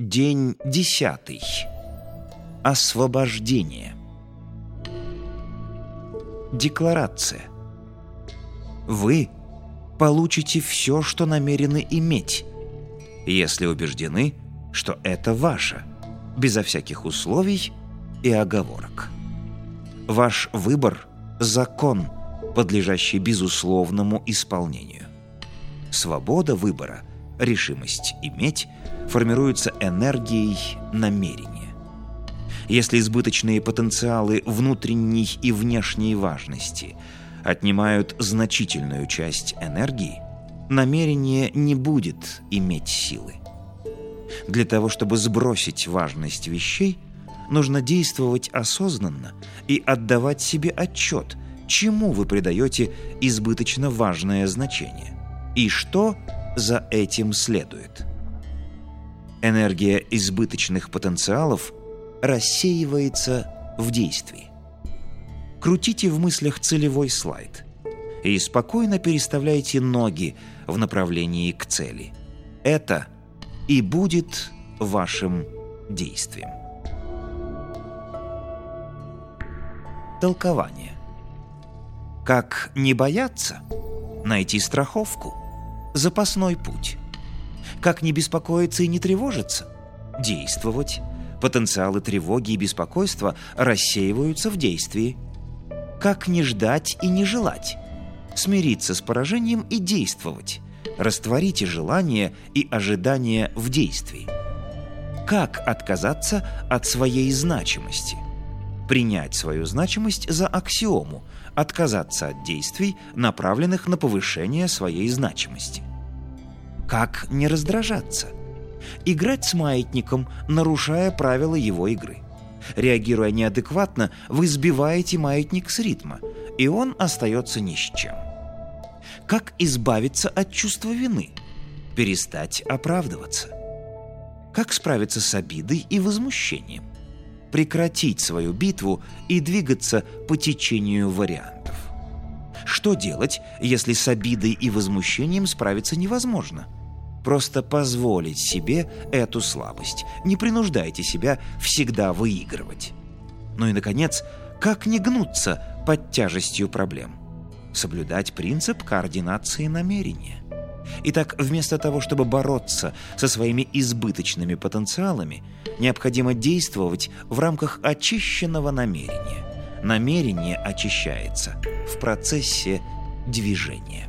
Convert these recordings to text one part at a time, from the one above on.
День десятый. Освобождение. Декларация. Вы получите все, что намерены иметь, если убеждены, что это ваше, безо всяких условий и оговорок. Ваш выбор – закон, подлежащий безусловному исполнению. Свобода выбора, решимость иметь – формируется энергией намерения. Если избыточные потенциалы внутренней и внешней важности отнимают значительную часть энергии, намерение не будет иметь силы. Для того, чтобы сбросить важность вещей, нужно действовать осознанно и отдавать себе отчет, чему вы придаете избыточно важное значение и что за этим следует. Энергия избыточных потенциалов рассеивается в действии. Крутите в мыслях целевой слайд и спокойно переставляйте ноги в направлении к цели. Это и будет вашим действием. Толкование. Как не бояться? Найти страховку. Запасной путь. Как не беспокоиться и не тревожиться? Действовать. Потенциалы тревоги и беспокойства рассеиваются в действии. Как не ждать и не желать? Смириться с поражением и действовать. Растворите желание и ожидание в действии. Как отказаться от своей значимости? Принять свою значимость за аксиому, отказаться от действий, направленных на повышение своей значимости. Как не раздражаться? Играть с маятником, нарушая правила его игры. Реагируя неадекватно, вы сбиваете маятник с ритма, и он остается ни с чем. Как избавиться от чувства вины? Перестать оправдываться. Как справиться с обидой и возмущением? Прекратить свою битву и двигаться по течению вариантов. Что делать, если с обидой и возмущением справиться невозможно? Просто позволить себе эту слабость. Не принуждайте себя всегда выигрывать. Ну и, наконец, как не гнуться под тяжестью проблем? Соблюдать принцип координации намерения. Итак, вместо того, чтобы бороться со своими избыточными потенциалами, необходимо действовать в рамках очищенного намерения. Намерение очищается в процессе движения.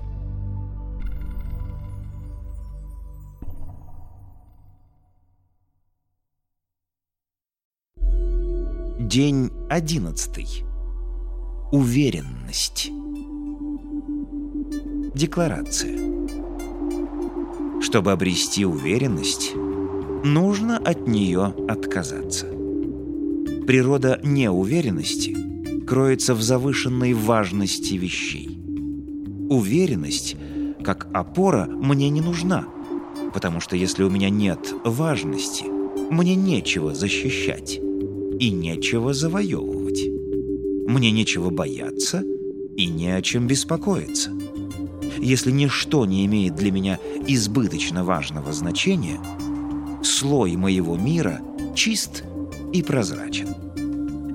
День одиннадцатый. Уверенность. Декларация. Чтобы обрести уверенность, нужно от нее отказаться. Природа неуверенности кроется в завышенной важности вещей. Уверенность, как опора, мне не нужна, потому что если у меня нет важности, мне нечего защищать и нечего завоевывать. Мне нечего бояться и не о чем беспокоиться. Если ничто не имеет для меня избыточно важного значения, слой моего мира чист и прозрачен.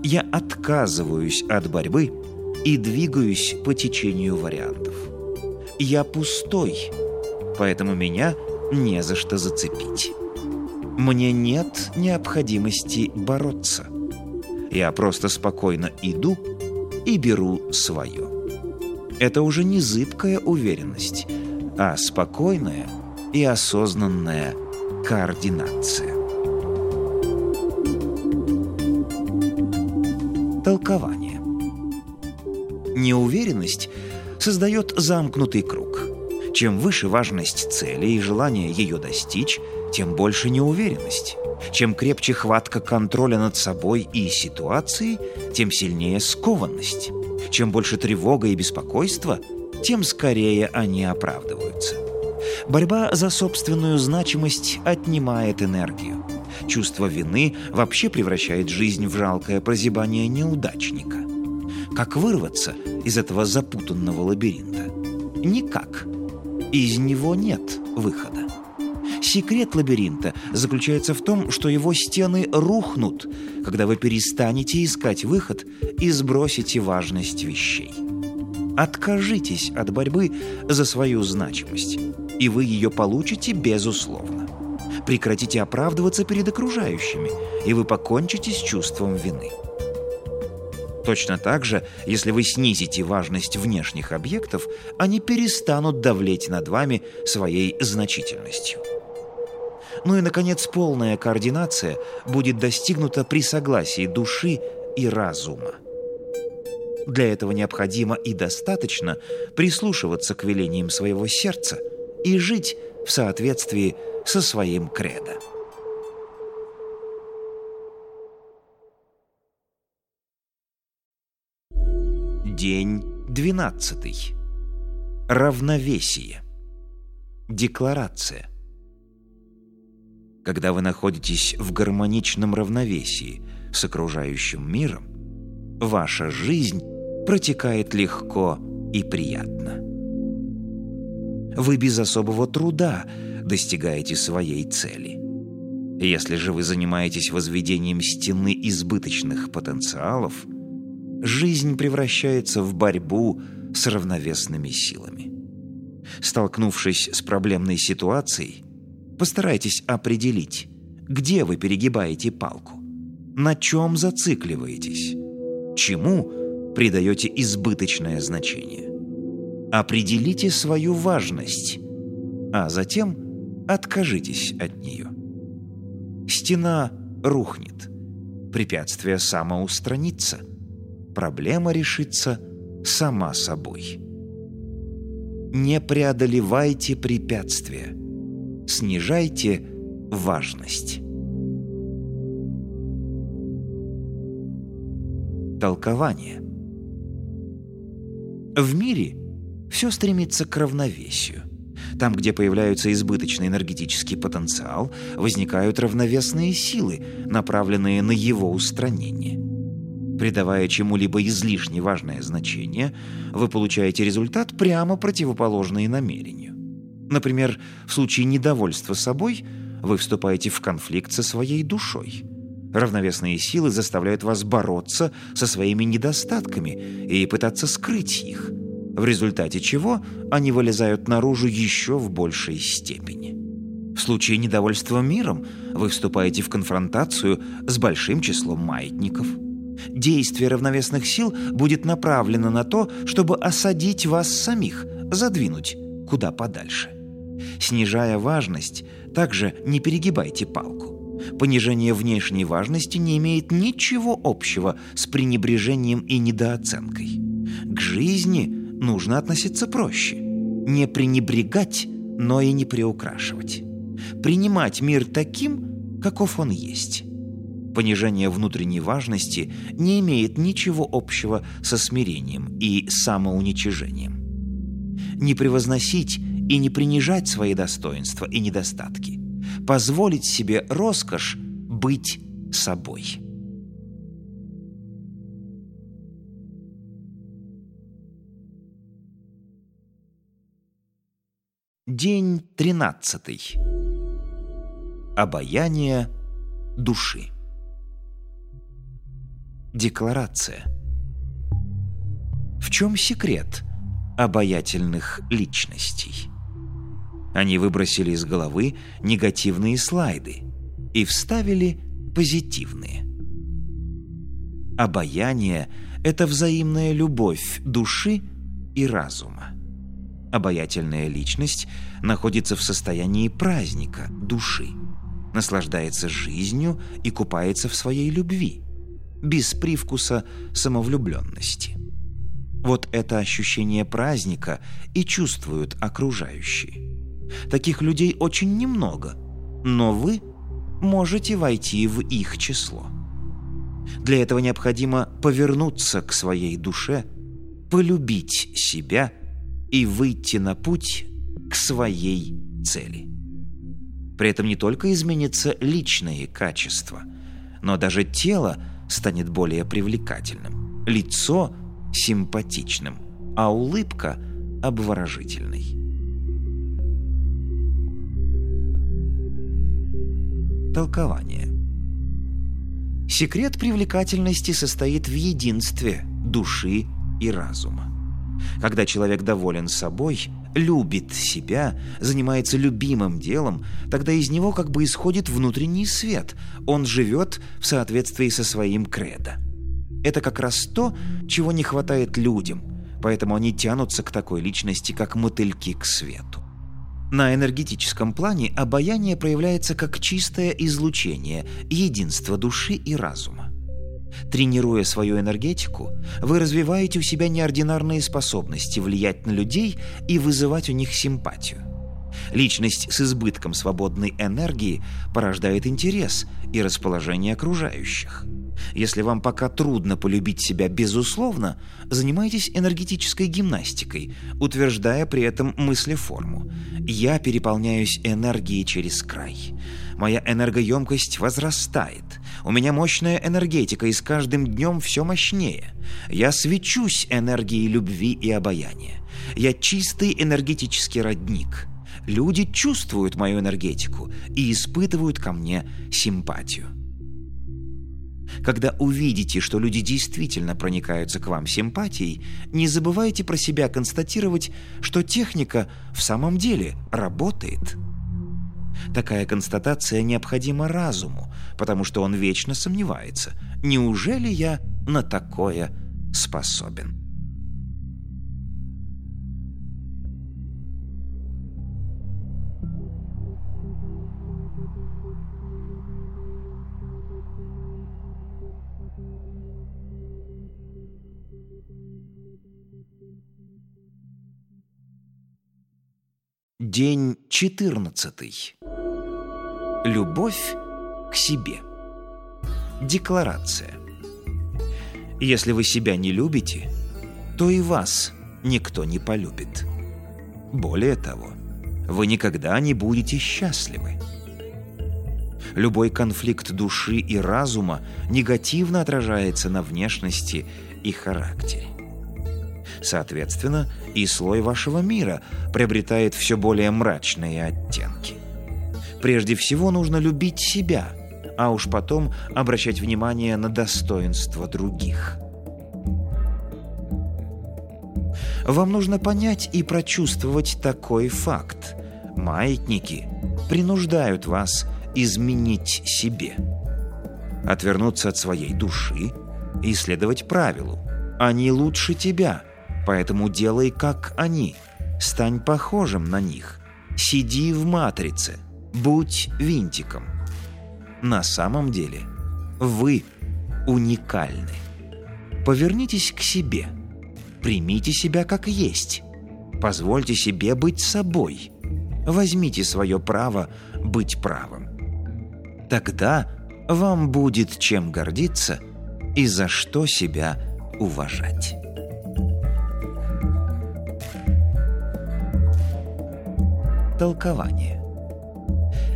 Я отказываюсь от борьбы и двигаюсь по течению вариантов. Я пустой, поэтому меня не за что зацепить. Мне нет необходимости бороться. Я просто спокойно иду и беру свое. Это уже не зыбкая уверенность, а спокойная и осознанная координация. Толкование. Неуверенность создает замкнутый круг. Чем выше важность цели и желание ее достичь, тем больше неуверенность. Чем крепче хватка контроля над собой и ситуацией, тем сильнее скованность. Чем больше тревога и беспокойство, тем скорее они оправдываются. Борьба за собственную значимость отнимает энергию. Чувство вины вообще превращает жизнь в жалкое прозябание неудачника. Как вырваться из этого запутанного лабиринта? Никак. Из него нет выхода. Секрет лабиринта заключается в том, что его стены рухнут, когда вы перестанете искать выход и сбросите важность вещей. Откажитесь от борьбы за свою значимость, и вы ее получите безусловно. Прекратите оправдываться перед окружающими, и вы покончите с чувством вины. Точно так же, если вы снизите важность внешних объектов, они перестанут давлеть над вами своей значительностью. Ну и, наконец, полная координация будет достигнута при согласии души и разума. Для этого необходимо и достаточно прислушиваться к велениям своего сердца и жить в соответствии со своим кредо. День двенадцатый. Равновесие. Декларация. Когда вы находитесь в гармоничном равновесии с окружающим миром, ваша жизнь протекает легко и приятно. Вы без особого труда достигаете своей цели. Если же вы занимаетесь возведением стены избыточных потенциалов – жизнь превращается в борьбу с равновесными силами. Столкнувшись с проблемной ситуацией, постарайтесь определить, где вы перегибаете палку, на чем зацикливаетесь, чему придаете избыточное значение. Определите свою важность, а затем откажитесь от нее. Стена рухнет, препятствие самоустранится – проблема решится сама собой. Не преодолевайте препятствия, снижайте важность. Толкование В мире все стремится к равновесию. Там, где появляется избыточный энергетический потенциал, возникают равновесные силы, направленные на его устранение. Придавая чему-либо излишне важное значение, вы получаете результат прямо противоположный намерению. Например, в случае недовольства собой вы вступаете в конфликт со своей душой. Равновесные силы заставляют вас бороться со своими недостатками и пытаться скрыть их, в результате чего они вылезают наружу еще в большей степени. В случае недовольства миром вы вступаете в конфронтацию с большим числом маятников – Действие равновесных сил будет направлено на то, чтобы осадить вас самих, задвинуть куда подальше. Снижая важность, также не перегибайте палку. Понижение внешней важности не имеет ничего общего с пренебрежением и недооценкой. К жизни нужно относиться проще. Не пренебрегать, но и не приукрашивать. Принимать мир таким, каков он есть понижение внутренней важности не имеет ничего общего со смирением и самоуничижением. Не превозносить и не принижать свои достоинства и недостатки. Позволить себе роскошь быть собой. День тринадцатый. Обаяние души. Декларация. В чем секрет обаятельных личностей? Они выбросили из головы негативные слайды и вставили позитивные. Обаяние – это взаимная любовь души и разума. Обаятельная личность находится в состоянии праздника души, наслаждается жизнью и купается в своей любви – без привкуса самовлюбленности. Вот это ощущение праздника и чувствуют окружающие. Таких людей очень немного, но вы можете войти в их число. Для этого необходимо повернуться к своей душе, полюбить себя и выйти на путь к своей цели. При этом не только изменится личные качества, но даже тело – станет более привлекательным, лицо – симпатичным, а улыбка – обворожительной. Толкование. Секрет привлекательности состоит в единстве души и разума. Когда человек доволен собой, любит себя, занимается любимым делом, тогда из него как бы исходит внутренний свет. Он живет в соответствии со своим кредо. Это как раз то, чего не хватает людям, поэтому они тянутся к такой личности, как мотыльки к свету. На энергетическом плане обаяние проявляется как чистое излучение, единство души и разума. Тренируя свою энергетику, вы развиваете у себя неординарные способности влиять на людей и вызывать у них симпатию. Личность с избытком свободной энергии порождает интерес и расположение окружающих – если вам пока трудно полюбить себя безусловно, занимайтесь энергетической гимнастикой, утверждая при этом мыслеформу. «Я переполняюсь энергией через край». Моя энергоемкость возрастает. У меня мощная энергетика, и с каждым днем все мощнее. Я свечусь энергией любви и обаяния. Я чистый энергетический родник. Люди чувствуют мою энергетику и испытывают ко мне симпатию. Когда увидите, что люди действительно проникаются к вам симпатией, не забывайте про себя констатировать, что техника в самом деле работает. Такая констатация необходима разуму, потому что он вечно сомневается, неужели я на такое способен. День 14. Любовь к себе. Декларация. Если вы себя не любите, то и вас никто не полюбит. Более того, вы никогда не будете счастливы. Любой конфликт души и разума негативно отражается на внешности и характере. Соответственно, и слой вашего мира приобретает все более мрачные оттенки. Прежде всего нужно любить себя, а уж потом обращать внимание на достоинства других. Вам нужно понять и прочувствовать такой факт. Маятники принуждают вас изменить себе. Отвернуться от своей души и следовать правилу. Они лучше тебя – Поэтому делай, как они. Стань похожим на них. Сиди в матрице. Будь винтиком. На самом деле вы уникальны. Повернитесь к себе. Примите себя как есть. Позвольте себе быть собой. Возьмите свое право быть правым. Тогда вам будет чем гордиться и за что себя уважать. Толкование.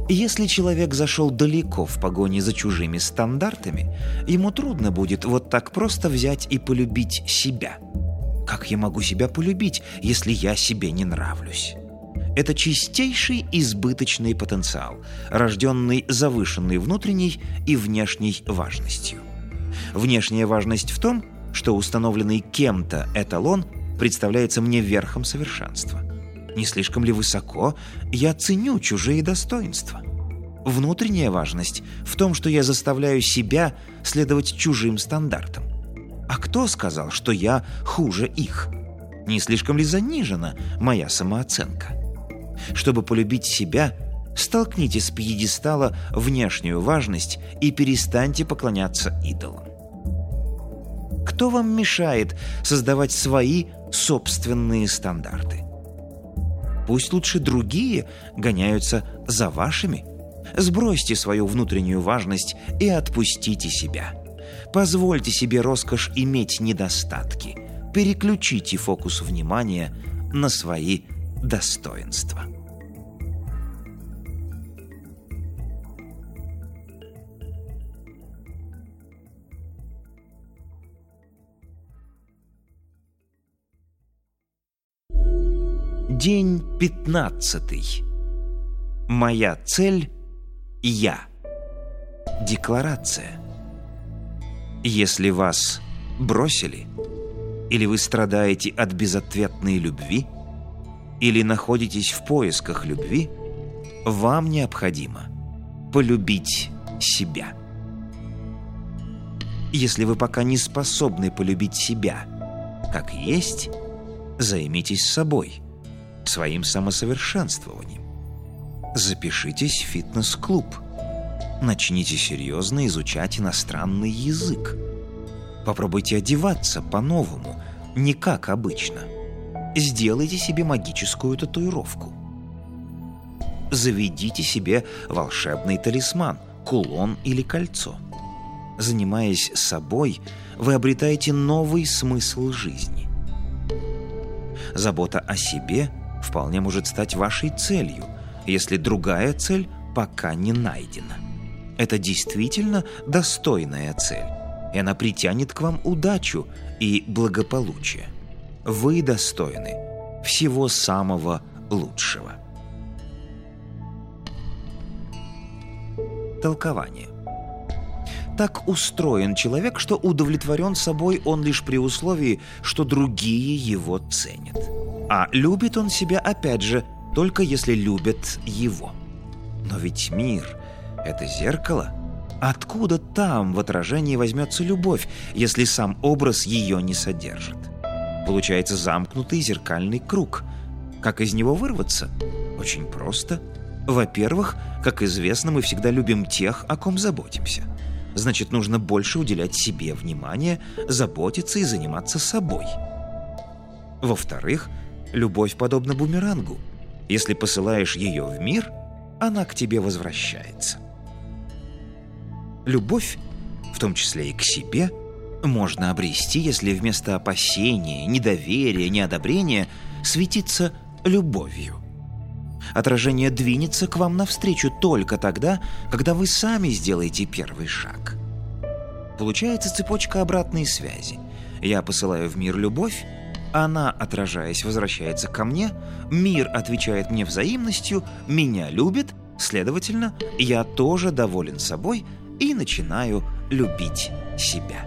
Если человек зашел далеко в погоне за чужими стандартами, ему трудно будет вот так просто взять и полюбить себя. Как я могу себя полюбить, если я себе не нравлюсь? Это чистейший избыточный потенциал, рожденный завышенной внутренней и внешней важностью. Внешняя важность в том, что установленный кем-то эталон представляется мне верхом совершенства. Не слишком ли высоко я ценю чужие достоинства? Внутренняя важность в том, что я заставляю себя следовать чужим стандартам. А кто сказал, что я хуже их? Не слишком ли занижена моя самооценка? Чтобы полюбить себя, столкните с пьедестала внешнюю важность и перестаньте поклоняться идолам. Кто вам мешает создавать свои собственные стандарты? Пусть лучше другие гоняются за вашими. Сбросьте свою внутреннюю важность и отпустите себя. Позвольте себе роскошь иметь недостатки. Переключите фокус внимания на свои достоинства. День пятнадцатый. Моя цель – я. Декларация. Если вас бросили, или вы страдаете от безответной любви, или находитесь в поисках любви, вам необходимо полюбить себя. Если вы пока не способны полюбить себя, как есть, займитесь собой, своим самосовершенствованием. Запишитесь в фитнес-клуб. Начните серьезно изучать иностранный язык. Попробуйте одеваться по-новому, не как обычно. Сделайте себе магическую татуировку. Заведите себе волшебный талисман, кулон или кольцо. Занимаясь собой, вы обретаете новый смысл жизни. Забота о себе вполне может стать вашей целью, если другая цель пока не найдена. Это действительно достойная цель, и она притянет к вам удачу и благополучие. Вы достойны всего самого лучшего. Толкование. Так устроен человек, что удовлетворен собой он лишь при условии, что другие его ценят. А любит он себя, опять же, только если любят его. Но ведь мир — это зеркало. Откуда там в отражении возьмется любовь, если сам образ ее не содержит? Получается замкнутый зеркальный круг. Как из него вырваться? Очень просто. Во-первых, как известно, мы всегда любим тех, о ком заботимся. Значит, нужно больше уделять себе внимание, заботиться и заниматься собой. Во-вторых, любовь подобна бумерангу. Если посылаешь ее в мир, она к тебе возвращается. Любовь, в том числе и к себе, можно обрести, если вместо опасения, недоверия, неодобрения светиться любовью. Отражение двинется к вам навстречу только тогда, когда вы сами сделаете первый шаг. Получается цепочка обратной связи. Я посылаю в мир любовь, она, отражаясь, возвращается ко мне, мир отвечает мне взаимностью, меня любит, следовательно, я тоже доволен собой и начинаю любить себя.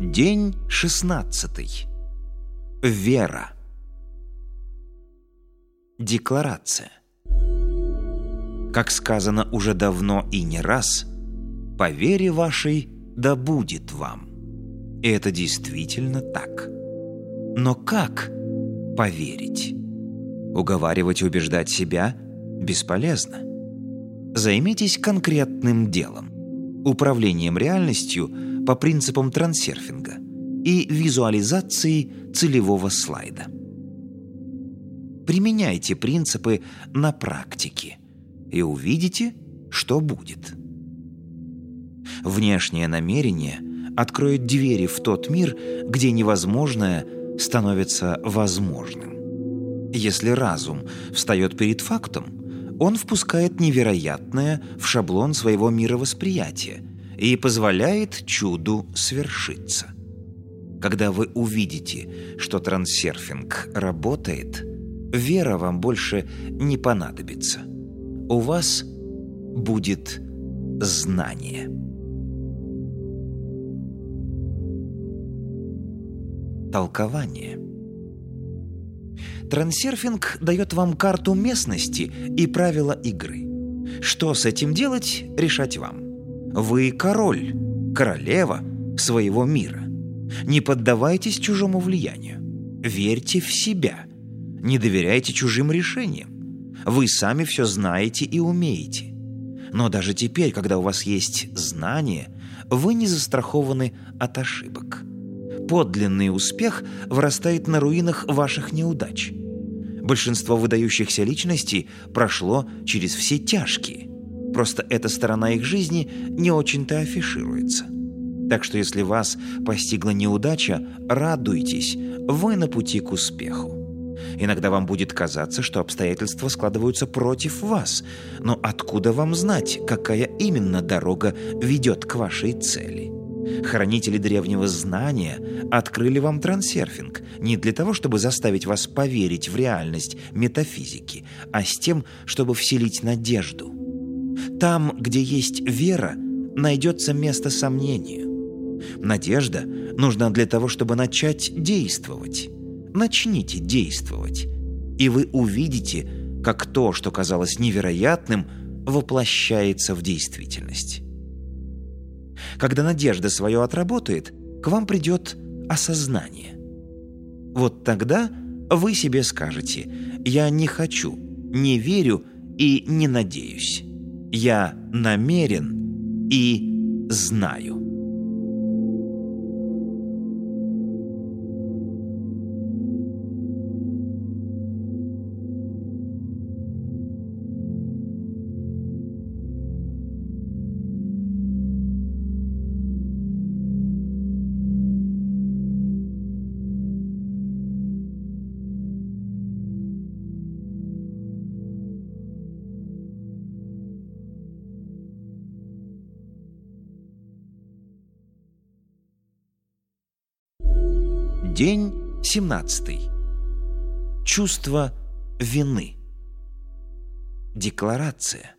День шестнадцатый. Вера. Декларация. Как сказано уже давно и не раз, «По вере вашей да будет вам». И это действительно так. Но как поверить? Уговаривать и убеждать себя бесполезно. Займитесь конкретным делом, управлением реальностью по принципам трансерфинга и визуализацией целевого слайда. Применяйте принципы на практике и увидите, что будет. Внешнее намерение откроет двери в тот мир, где невозможное становится возможным. Если разум встает перед фактом, он впускает невероятное в шаблон своего мировосприятия и позволяет чуду свершиться. Когда вы увидите, что трансерфинг работает – вера вам больше не понадобится. У вас будет знание. Толкование. Трансерфинг дает вам карту местности и правила игры. Что с этим делать, решать вам. Вы король, королева своего мира. Не поддавайтесь чужому влиянию. Верьте в себя – не доверяйте чужим решениям. Вы сами все знаете и умеете. Но даже теперь, когда у вас есть знания, вы не застрахованы от ошибок. Подлинный успех вырастает на руинах ваших неудач. Большинство выдающихся личностей прошло через все тяжкие. Просто эта сторона их жизни не очень-то афишируется. Так что если вас постигла неудача, радуйтесь, вы на пути к успеху. Иногда вам будет казаться, что обстоятельства складываются против вас. Но откуда вам знать, какая именно дорога ведет к вашей цели? Хранители древнего знания открыли вам трансерфинг не для того, чтобы заставить вас поверить в реальность метафизики, а с тем, чтобы вселить надежду. Там, где есть вера, найдется место сомнению. Надежда нужна для того, чтобы начать действовать. Начните действовать, и вы увидите, как то, что казалось невероятным, воплощается в действительность. Когда надежда свое отработает, к вам придет осознание. Вот тогда вы себе скажете «Я не хочу, не верю и не надеюсь. Я намерен и знаю». День 17. Чувство вины. Декларация.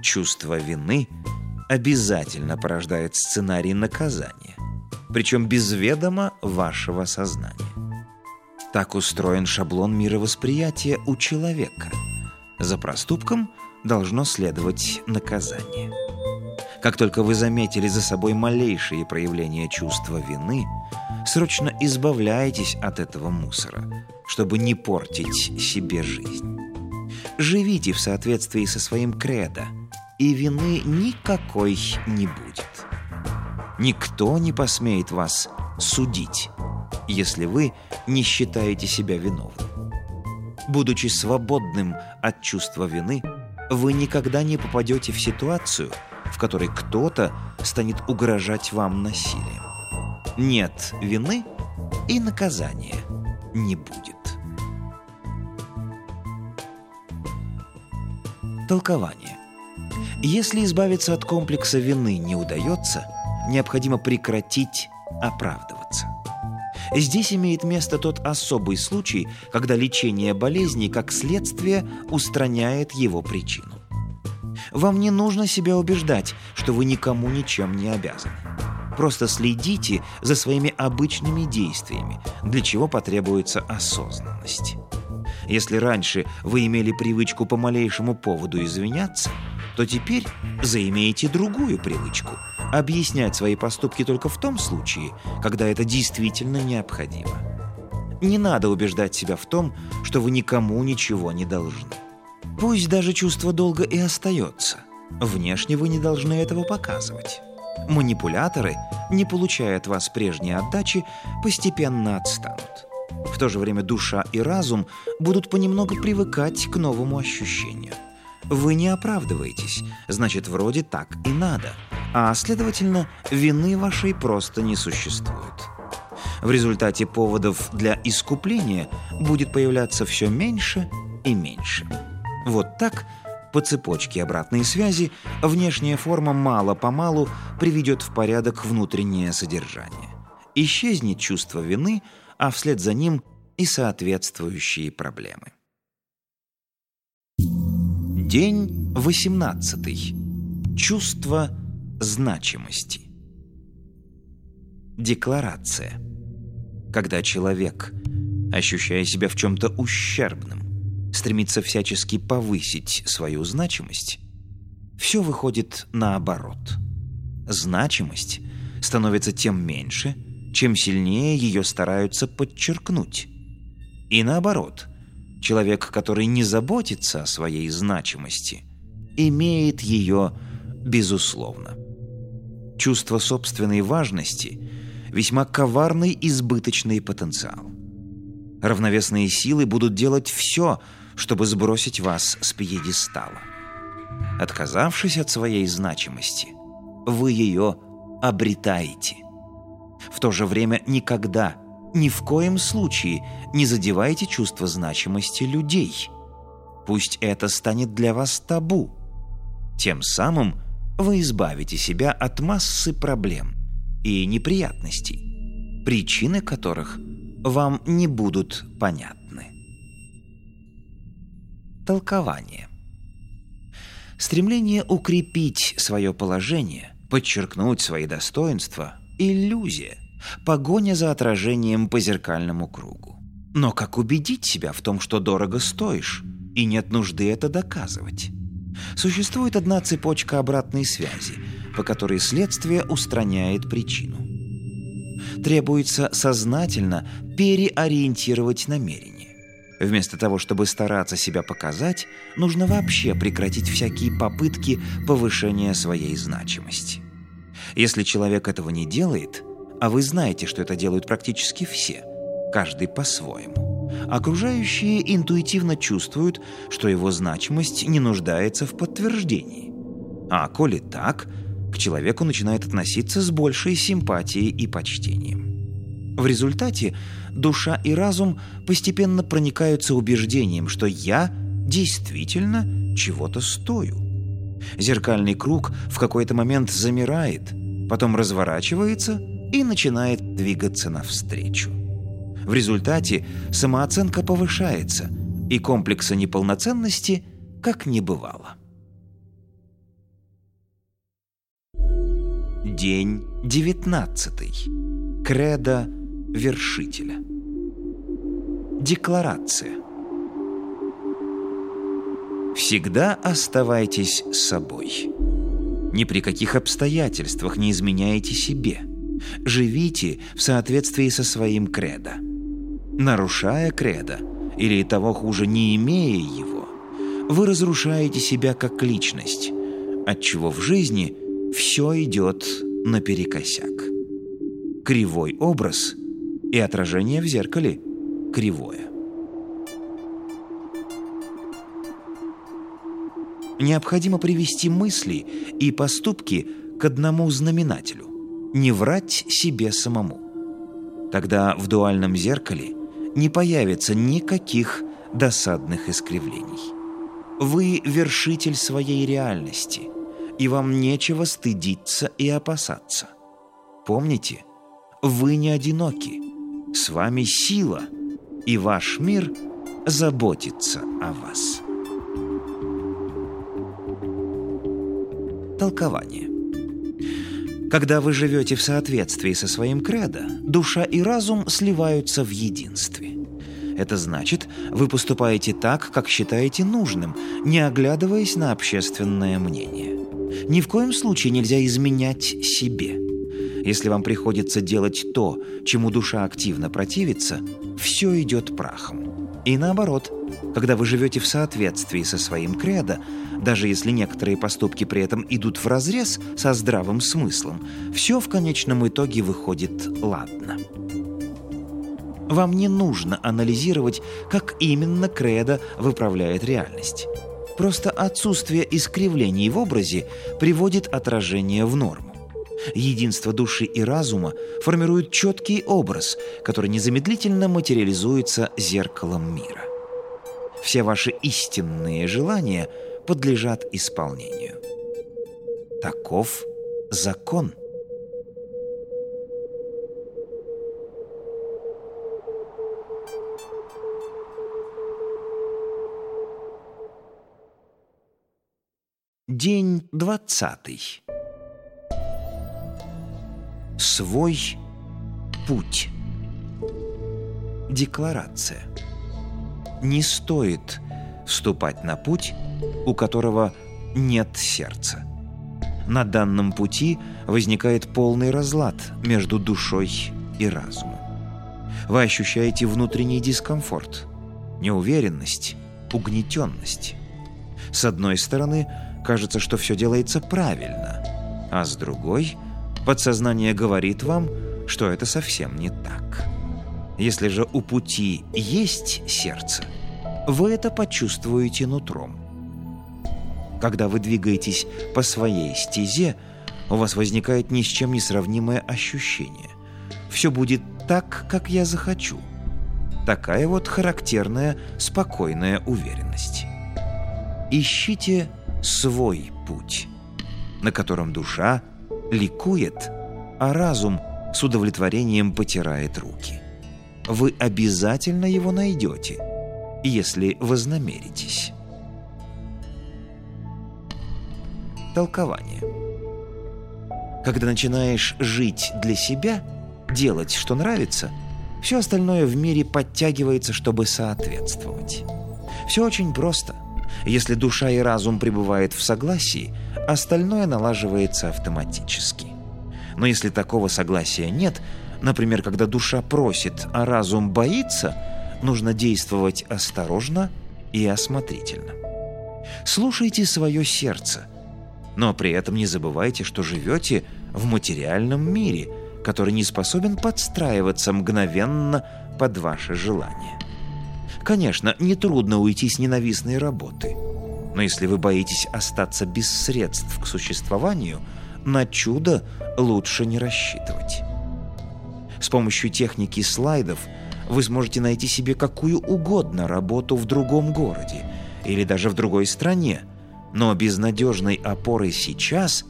Чувство вины обязательно порождает сценарий наказания, причем без ведома вашего сознания. Так устроен шаблон мировосприятия у человека. За проступком должно следовать наказание. Как только вы заметили за собой малейшие проявления чувства вины, срочно избавляйтесь от этого мусора, чтобы не портить себе жизнь. Живите в соответствии со своим кредо, и вины никакой не будет. Никто не посмеет вас судить, если вы не считаете себя виновным. Будучи свободным от чувства вины, вы никогда не попадете в ситуацию – в которой кто-то станет угрожать вам насилием. Нет вины и наказания не будет. Толкование. Если избавиться от комплекса вины не удается, необходимо прекратить оправдываться. Здесь имеет место тот особый случай, когда лечение болезни как следствие устраняет его причину. Вам не нужно себя убеждать, что вы никому ничем не обязаны. Просто следите за своими обычными действиями, для чего потребуется осознанность. Если раньше вы имели привычку по малейшему поводу извиняться, то теперь заимеете другую привычку – объяснять свои поступки только в том случае, когда это действительно необходимо. Не надо убеждать себя в том, что вы никому ничего не должны. Пусть даже чувство долга и остается. Внешне вы не должны этого показывать. Манипуляторы, не получая от вас прежней отдачи, постепенно отстанут. В то же время душа и разум будут понемногу привыкать к новому ощущению. Вы не оправдываетесь, значит, вроде так и надо, а, следовательно, вины вашей просто не существует. В результате поводов для искупления будет появляться все меньше и меньше. Вот так, по цепочке обратной связи, внешняя форма мало-помалу приведет в порядок внутреннее содержание. Исчезнет чувство вины, а вслед за ним и соответствующие проблемы. День 18. Чувство значимости. Декларация. Когда человек, ощущая себя в чем-то ущербным, стремится всячески повысить свою значимость, все выходит наоборот. Значимость становится тем меньше, чем сильнее ее стараются подчеркнуть. И наоборот, человек, который не заботится о своей значимости, имеет ее безусловно. Чувство собственной важности – весьма коварный избыточный потенциал. Равновесные силы будут делать все – чтобы сбросить вас с пьедестала. Отказавшись от своей значимости, вы ее обретаете. В то же время никогда, ни в коем случае не задевайте чувство значимости людей. Пусть это станет для вас табу. Тем самым вы избавите себя от массы проблем и неприятностей, причины которых вам не будут понятны. Толкование. Стремление укрепить свое положение, подчеркнуть свои достоинства – иллюзия, погоня за отражением по зеркальному кругу. Но как убедить себя в том, что дорого стоишь, и нет нужды это доказывать? Существует одна цепочка обратной связи, по которой следствие устраняет причину. Требуется сознательно переориентировать намерение. Вместо того, чтобы стараться себя показать, нужно вообще прекратить всякие попытки повышения своей значимости. Если человек этого не делает, а вы знаете, что это делают практически все, каждый по-своему, окружающие интуитивно чувствуют, что его значимость не нуждается в подтверждении. А коли так, к человеку начинает относиться с большей симпатией и почтением. В результате душа и разум постепенно проникаются убеждением, что я действительно чего-то стою. Зеркальный круг в какой-то момент замирает, потом разворачивается и начинает двигаться навстречу. В результате самооценка повышается, и комплекса неполноценности как не бывало. День девятнадцатый. Кредо вершителя. Декларация. Всегда оставайтесь собой. Ни при каких обстоятельствах не изменяйте себе. Живите в соответствии со своим кредо. Нарушая кредо, или того хуже, не имея его, вы разрушаете себя как личность, отчего в жизни все идет наперекосяк. Кривой образ и отражение в зеркале кривое. Необходимо привести мысли и поступки к одному знаменателю – не врать себе самому. Тогда в дуальном зеркале не появится никаких досадных искривлений. Вы вершитель своей реальности, и вам нечего стыдиться и опасаться. Помните, вы не одиноки – с вами сила, и ваш мир заботится о вас. Толкование. Когда вы живете в соответствии со своим кредо, душа и разум сливаются в единстве. Это значит, вы поступаете так, как считаете нужным, не оглядываясь на общественное мнение. Ни в коем случае нельзя изменять себе – если вам приходится делать то, чему душа активно противится, все идет прахом. И наоборот, когда вы живете в соответствии со своим кредо, даже если некоторые поступки при этом идут вразрез со здравым смыслом, все в конечном итоге выходит ладно. Вам не нужно анализировать, как именно кредо выправляет реальность. Просто отсутствие искривлений в образе приводит отражение в норму. Единство души и разума формирует четкий образ, который незамедлительно материализуется зеркалом мира. Все ваши истинные желания подлежат исполнению. Таков закон. День двадцатый свой путь. Декларация. Не стоит вступать на путь, у которого нет сердца. На данном пути возникает полный разлад между душой и разумом. Вы ощущаете внутренний дискомфорт, неуверенность, угнетенность. С одной стороны, кажется, что все делается правильно, а с другой – Подсознание говорит вам, что это совсем не так. Если же у пути есть сердце, вы это почувствуете нутром. Когда вы двигаетесь по своей стезе, у вас возникает ни с чем не сравнимое ощущение. Все будет так, как я захочу. Такая вот характерная, спокойная уверенность. Ищите свой путь. на котором душа ликует, а разум с удовлетворением потирает руки. Вы обязательно его найдете, если вознамеритесь. Толкование. Когда начинаешь жить для себя, делать, что нравится, все остальное в мире подтягивается, чтобы соответствовать. Все очень просто. Если душа и разум пребывают в согласии, остальное налаживается автоматически. Но если такого согласия нет, например, когда душа просит, а разум боится, нужно действовать осторожно и осмотрительно. Слушайте свое сердце, но при этом не забывайте, что живете в материальном мире, который не способен подстраиваться мгновенно под ваши желания. Конечно, нетрудно уйти с ненавистной работы. Но если вы боитесь остаться без средств к существованию, на чудо лучше не рассчитывать. С помощью техники слайдов вы сможете найти себе какую угодно работу в другом городе или даже в другой стране, но без надежной опоры сейчас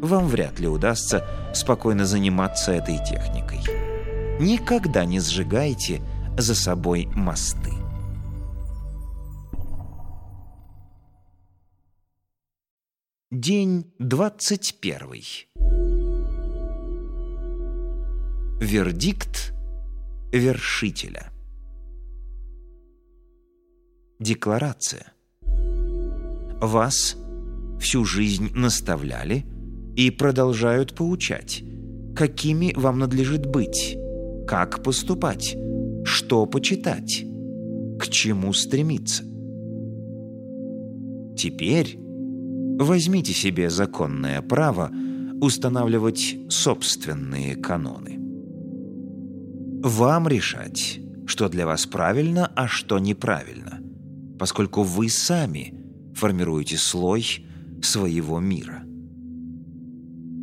вам вряд ли удастся спокойно заниматься этой техникой. Никогда не сжигайте за собой мосты. День двадцать первый. Вердикт вершителя. Декларация. Вас всю жизнь наставляли и продолжают поучать, какими вам надлежит быть, как поступать, что почитать, к чему стремиться. Теперь возьмите себе законное право устанавливать собственные каноны. Вам решать, что для вас правильно, а что неправильно, поскольку вы сами формируете слой своего мира.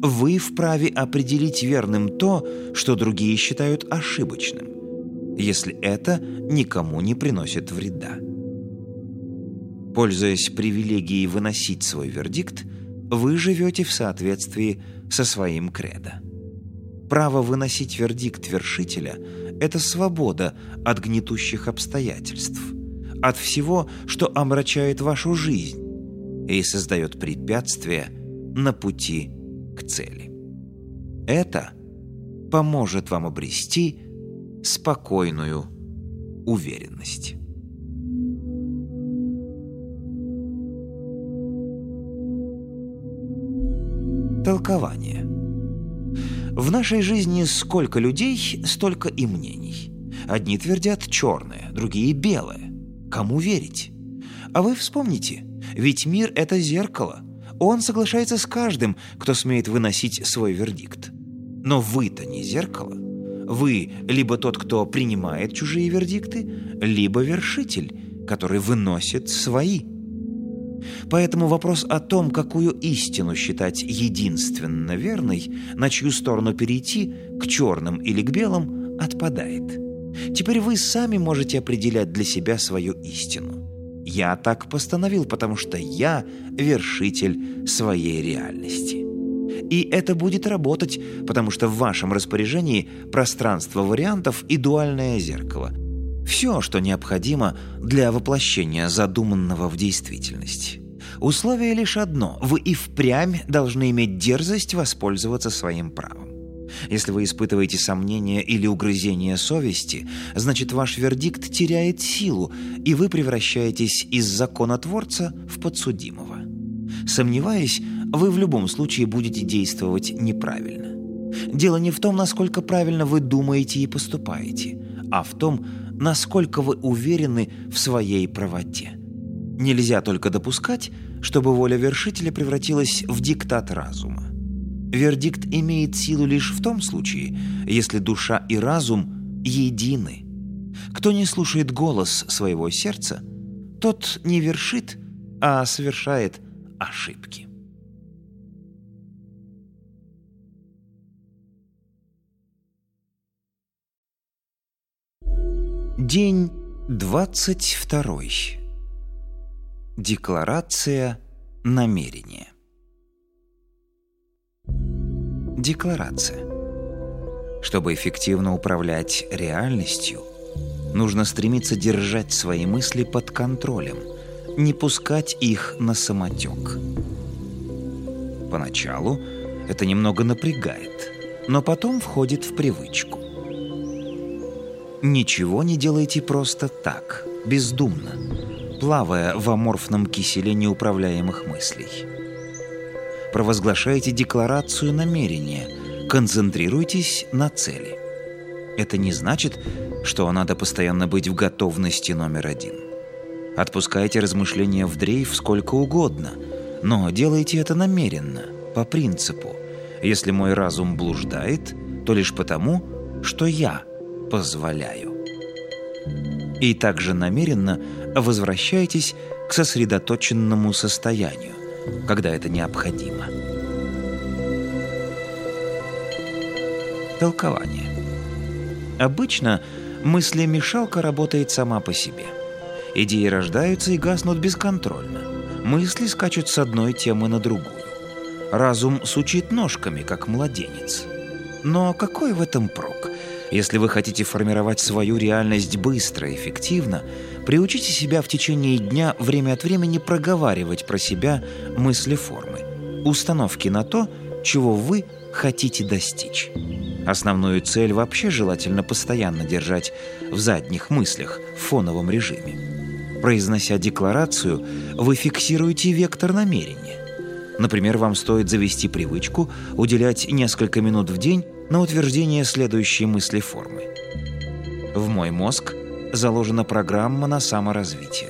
Вы вправе определить верным то, что другие считают ошибочным, если это никому не приносит вреда. Пользуясь привилегией выносить свой вердикт, вы живете в соответствии со своим кредо. Право выносить вердикт вершителя – это свобода от гнетущих обстоятельств, от всего, что омрачает вашу жизнь и создает препятствия на пути к цели. Это поможет вам обрести спокойную уверенность. Толкование. В нашей жизни сколько людей, столько и мнений. Одни твердят черное, другие белое. Кому верить? А вы вспомните, ведь мир — это зеркало. Он соглашается с каждым, кто смеет выносить свой вердикт. Но вы-то не зеркало. Вы либо тот, кто принимает чужие вердикты, либо вершитель, который выносит свои. Поэтому вопрос о том, какую истину считать единственно верной, на чью сторону перейти, к черным или к белым, отпадает. Теперь вы сами можете определять для себя свою истину. Я так постановил, потому что я вершитель своей реальности. И это будет работать, потому что в вашем распоряжении пространство вариантов и дуальное зеркало – все, что необходимо для воплощения задуманного в действительность. Условие лишь одно – вы и впрямь должны иметь дерзость воспользоваться своим правом. Если вы испытываете сомнения или угрызения совести, значит ваш вердикт теряет силу, и вы превращаетесь из законотворца в подсудимого. Сомневаясь, вы в любом случае будете действовать неправильно. Дело не в том, насколько правильно вы думаете и поступаете, а в том, насколько вы уверены в своей правоте. Нельзя только допускать, чтобы воля вершителя превратилась в диктат разума. Вердикт имеет силу лишь в том случае, если душа и разум едины. Кто не слушает голос своего сердца, тот не вершит, а совершает ошибки. День двадцать второй. Декларация намерения. Декларация. Чтобы эффективно управлять реальностью, нужно стремиться держать свои мысли под контролем, не пускать их на самотек. Поначалу это немного напрягает, но потом входит в привычку. Ничего не делайте просто так, бездумно, плавая в аморфном киселе неуправляемых мыслей. Провозглашайте декларацию намерения, концентрируйтесь на цели. Это не значит, что надо постоянно быть в готовности номер один. Отпускайте размышления в дрейф сколько угодно, но делайте это намеренно, по принципу. Если мой разум блуждает, то лишь потому, что я позволяю. И также намеренно возвращайтесь к сосредоточенному состоянию, когда это необходимо. Толкование. Обычно мыслемешалка работает сама по себе. Идеи рождаются и гаснут бесконтрольно. Мысли скачут с одной темы на другую. Разум сучит ножками, как младенец. Но какой в этом прок? Если вы хотите формировать свою реальность быстро и эффективно, приучите себя в течение дня время от времени проговаривать про себя мысли-формы, установки на то, чего вы хотите достичь. Основную цель вообще желательно постоянно держать в задних мыслях, в фоновом режиме. Произнося декларацию, вы фиксируете вектор намерения. Например, вам стоит завести привычку уделять несколько минут в день на утверждение следующей мысли формы. В мой мозг заложена программа на саморазвитие.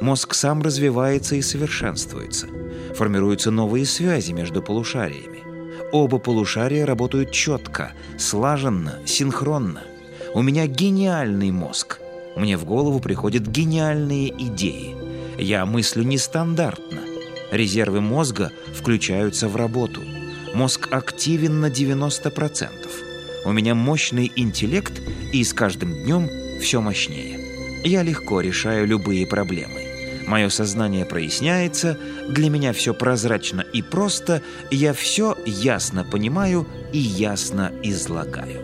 Мозг сам развивается и совершенствуется. Формируются новые связи между полушариями. Оба полушария работают четко, слаженно, синхронно. У меня гениальный мозг. Мне в голову приходят гениальные идеи. Я мыслю нестандартно. Резервы мозга включаются в работу – Мозг активен на 90%. У меня мощный интеллект, и с каждым днем все мощнее. Я легко решаю любые проблемы. Мое сознание проясняется, для меня все прозрачно и просто, я все ясно понимаю и ясно излагаю.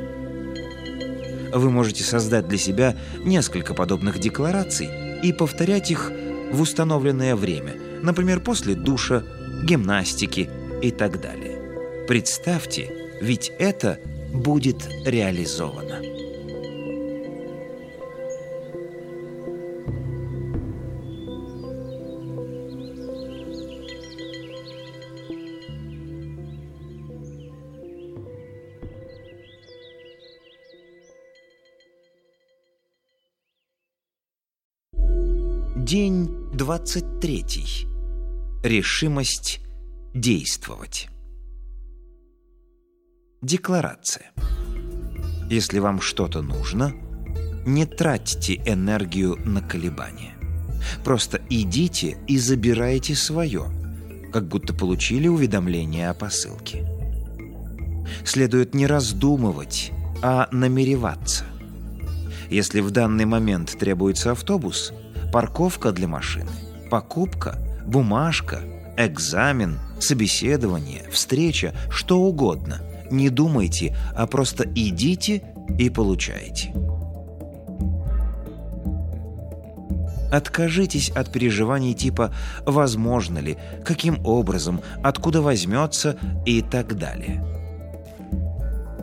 Вы можете создать для себя несколько подобных деклараций и повторять их в установленное время, например, после душа, гимнастики и так далее. Представьте, ведь это будет реализовано. День 23. Решимость действовать. Декларация. Если вам что-то нужно, не тратьте энергию на колебания. Просто идите и забирайте свое, как будто получили уведомление о посылке. Следует не раздумывать, а намереваться. Если в данный момент требуется автобус, парковка для машины, покупка, бумажка, экзамен, собеседование, встреча, что угодно – не думайте, а просто идите и получайте. Откажитесь от переживаний типа «возможно ли», «каким образом», «откуда возьмется» и так далее.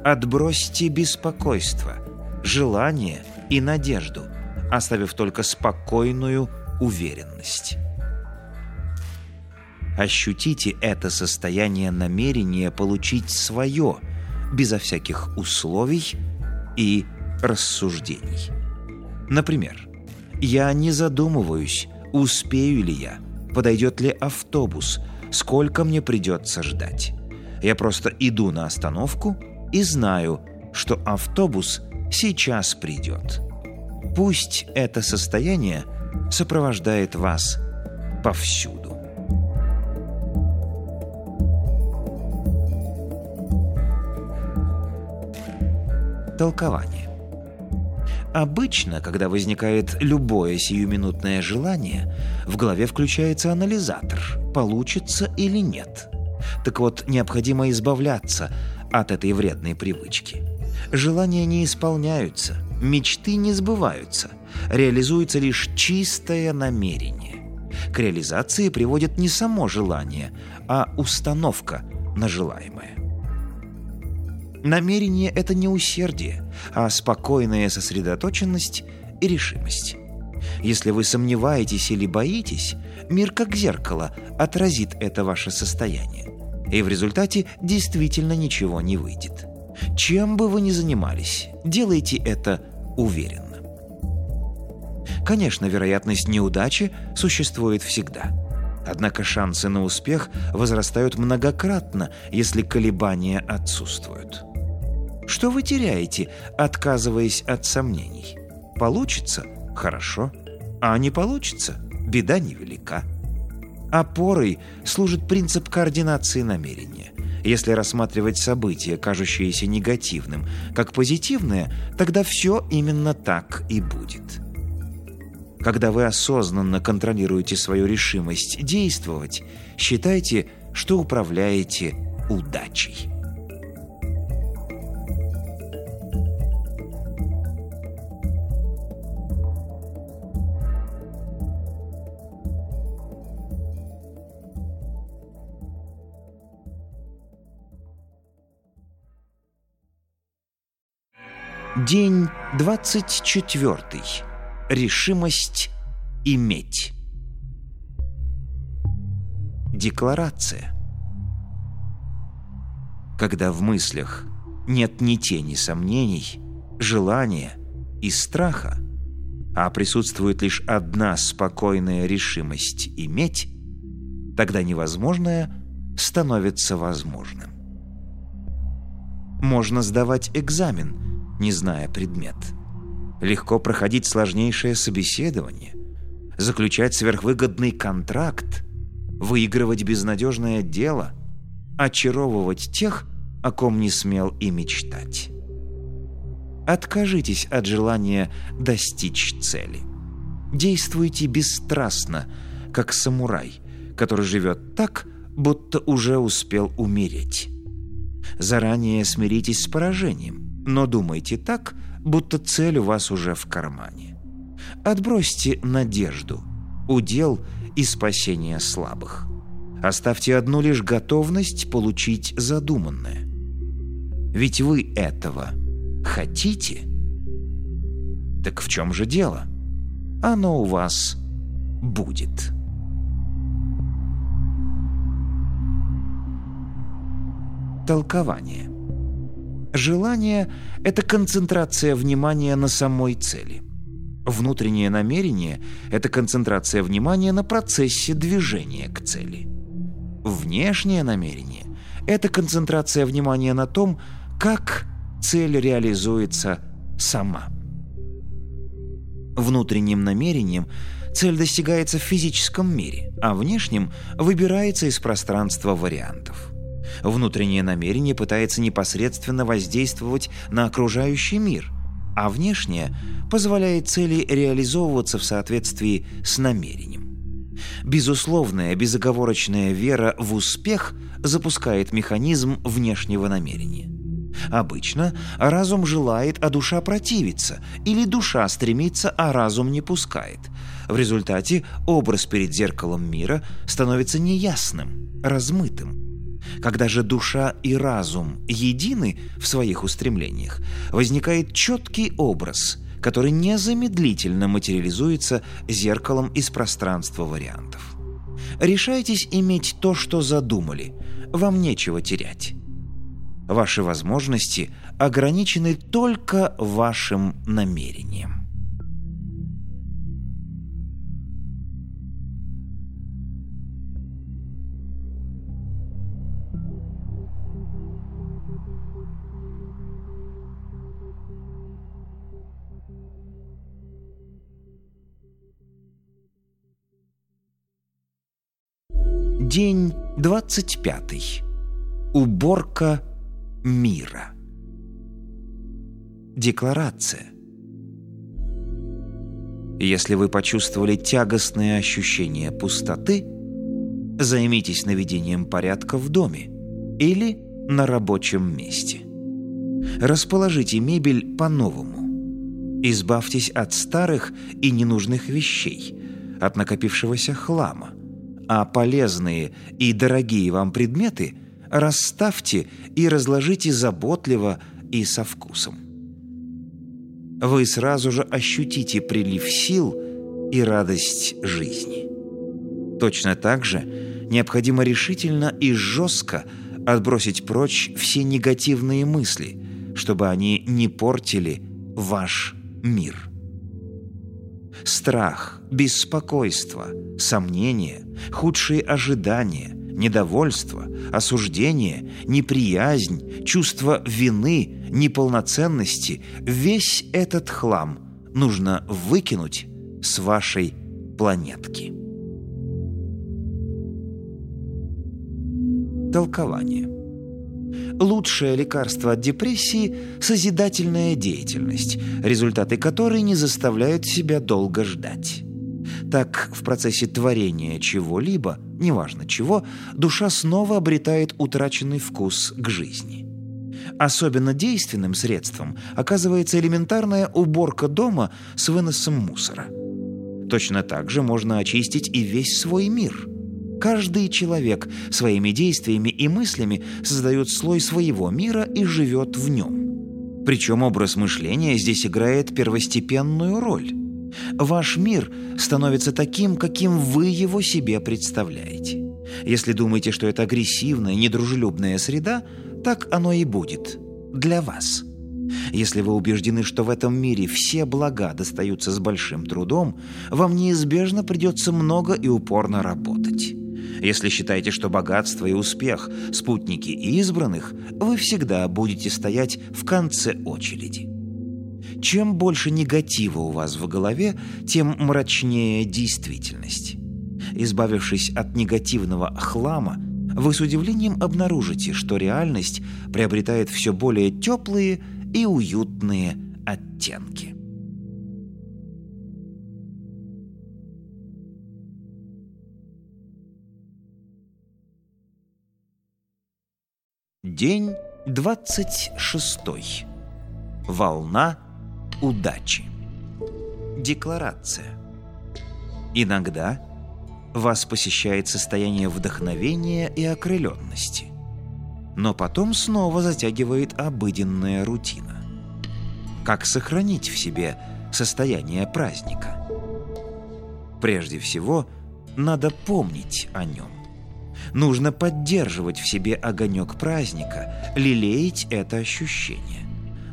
Отбросьте беспокойство, желание и надежду, оставив только спокойную уверенность. Ощутите это состояние намерения получить свое, безо всяких условий и рассуждений. Например, я не задумываюсь, успею ли я, подойдет ли автобус, сколько мне придется ждать. Я просто иду на остановку и знаю, что автобус сейчас придет. Пусть это состояние сопровождает вас повсюду. Толкование. Обычно, когда возникает любое сиюминутное желание, в голове включается анализатор, получится или нет. Так вот, необходимо избавляться от этой вредной привычки. Желания не исполняются, мечты не сбываются, реализуется лишь чистое намерение. К реализации приводит не само желание, а установка на желаемое. Намерение – это не усердие, а спокойная сосредоточенность и решимость. Если вы сомневаетесь или боитесь, мир как зеркало отразит это ваше состояние. И в результате действительно ничего не выйдет. Чем бы вы ни занимались, делайте это уверенно. Конечно, вероятность неудачи существует всегда. Однако шансы на успех возрастают многократно, если колебания отсутствуют. Что вы теряете, отказываясь от сомнений? Получится – хорошо, а не получится – беда невелика. Опорой служит принцип координации намерения. Если рассматривать события, кажущиеся негативным, как позитивное, тогда все именно так и будет. Когда вы осознанно контролируете свою решимость действовать, считайте, что управляете удачей. День 24. Решимость иметь. Декларация. Когда в мыслях нет ни тени сомнений, желания и страха, а присутствует лишь одна спокойная решимость иметь, тогда невозможное становится возможным. Можно сдавать экзамен – не зная предмет. Легко проходить сложнейшее собеседование, заключать сверхвыгодный контракт, выигрывать безнадежное дело, очаровывать тех, о ком не смел и мечтать. Откажитесь от желания достичь цели. Действуйте бесстрастно, как самурай, который живет так, будто уже успел умереть. Заранее смиритесь с поражением но думайте так, будто цель у вас уже в кармане. Отбросьте надежду, удел и спасение слабых. Оставьте одну лишь готовность получить задуманное. Ведь вы этого хотите? Так в чем же дело? Оно у вас будет. Толкование. Желание – это концентрация внимания на самой цели. Внутреннее намерение – это концентрация внимания на процессе движения к цели. Внешнее намерение – это концентрация внимания на том, как цель реализуется сама. Внутренним намерением цель достигается в физическом мире, а внешним выбирается из пространства вариантов. Внутреннее намерение пытается непосредственно воздействовать на окружающий мир, а внешнее позволяет цели реализовываться в соответствии с намерением. Безусловная, безоговорочная вера в успех запускает механизм внешнего намерения. Обычно разум желает, а душа противится, или душа стремится, а разум не пускает. В результате образ перед зеркалом мира становится неясным, размытым. Когда же душа и разум едины в своих устремлениях, возникает четкий образ, который незамедлительно материализуется зеркалом из пространства вариантов. Решайтесь иметь то, что задумали. Вам нечего терять. Ваши возможности ограничены только вашим намерением. День 25. Уборка мира. Декларация. Если вы почувствовали тягостное ощущение пустоты, займитесь наведением порядка в доме или на рабочем месте. Расположите мебель по-новому. Избавьтесь от старых и ненужных вещей, от накопившегося хлама, а полезные и дорогие вам предметы расставьте и разложите заботливо и со вкусом. Вы сразу же ощутите прилив сил и радость жизни. Точно так же необходимо решительно и жестко отбросить прочь все негативные мысли, чтобы они не портили ваш мир. Страх, беспокойство, сомнения, худшие ожидания, недовольство, осуждение, неприязнь, чувство вины, неполноценности – весь этот хлам нужно выкинуть с вашей планетки. Толкование. Лучшее лекарство от депрессии – созидательная деятельность, результаты которой не заставляют себя долго ждать. Так, в процессе творения чего-либо, неважно чего, душа снова обретает утраченный вкус к жизни. Особенно действенным средством оказывается элементарная уборка дома с выносом мусора. Точно так же можно очистить и весь свой мир – Каждый человек своими действиями и мыслями создает слой своего мира и живет в нем. Причем образ мышления здесь играет первостепенную роль. Ваш мир становится таким, каким вы его себе представляете. Если думаете, что это агрессивная, недружелюбная среда, так оно и будет. Для вас. Если вы убеждены, что в этом мире все блага достаются с большим трудом, вам неизбежно придется много и упорно работать. Если считаете, что богатство и успех – спутники избранных, вы всегда будете стоять в конце очереди. Чем больше негатива у вас в голове, тем мрачнее действительность. Избавившись от негативного хлама, вы с удивлением обнаружите, что реальность приобретает все более теплые и уютные оттенки. День 26. Волна удачи. Декларация. Иногда вас посещает состояние вдохновения и окрыленности, но потом снова затягивает обыденная рутина. Как сохранить в себе состояние праздника? Прежде всего, надо помнить о нем. Нужно поддерживать в себе огонек праздника, лелеять это ощущение.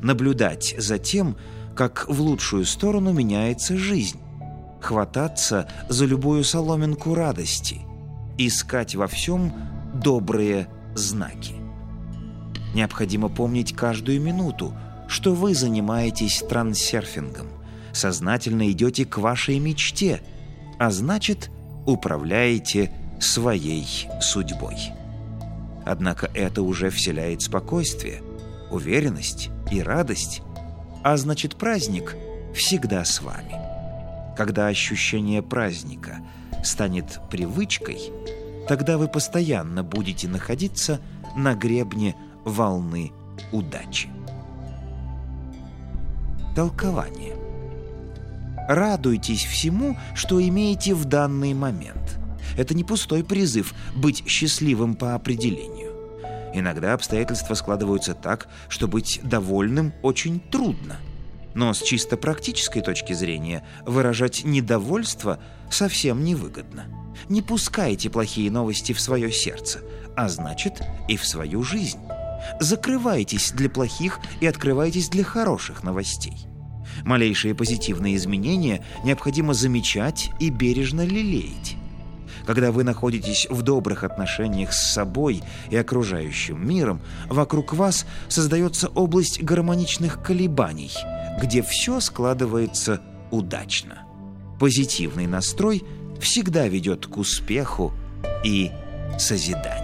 Наблюдать за тем, как в лучшую сторону меняется жизнь. Хвататься за любую соломинку радости. Искать во всем добрые знаки. Необходимо помнить каждую минуту, что вы занимаетесь трансерфингом, сознательно идете к вашей мечте, а значит, управляете своей судьбой. Однако это уже вселяет спокойствие, уверенность и радость, а значит праздник всегда с вами. Когда ощущение праздника станет привычкой, тогда вы постоянно будете находиться на гребне волны удачи. Толкование. Радуйтесь всему, что имеете в данный момент – это не пустой призыв быть счастливым по определению. Иногда обстоятельства складываются так, что быть довольным очень трудно. Но с чисто практической точки зрения выражать недовольство совсем невыгодно. Не пускайте плохие новости в свое сердце, а значит и в свою жизнь. Закрывайтесь для плохих и открывайтесь для хороших новостей. Малейшие позитивные изменения необходимо замечать и бережно лелеять. Когда вы находитесь в добрых отношениях с собой и окружающим миром, вокруг вас создается область гармоничных колебаний, где все складывается удачно. Позитивный настрой всегда ведет к успеху и созиданию.